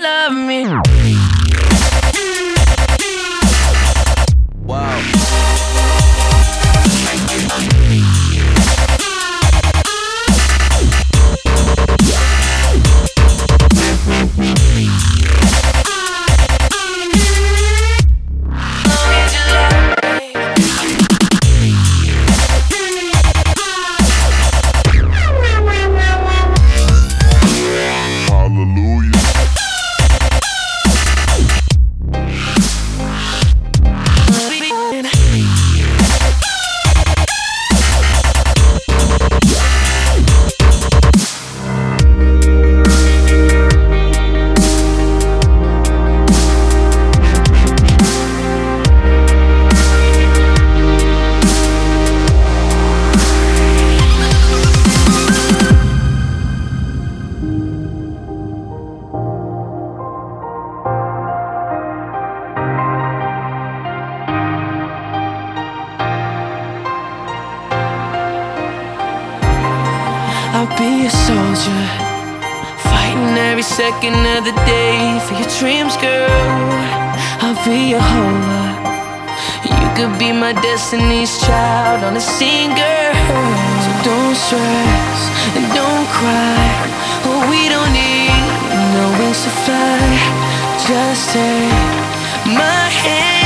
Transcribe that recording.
love me. Be a soldier, fighting every second of the day for your dreams, girl. I'll be your holder. You could be my destiny's child on a singer. So don't stress and don't cry. Oh, we don't need no wings to fly. Just take my hand.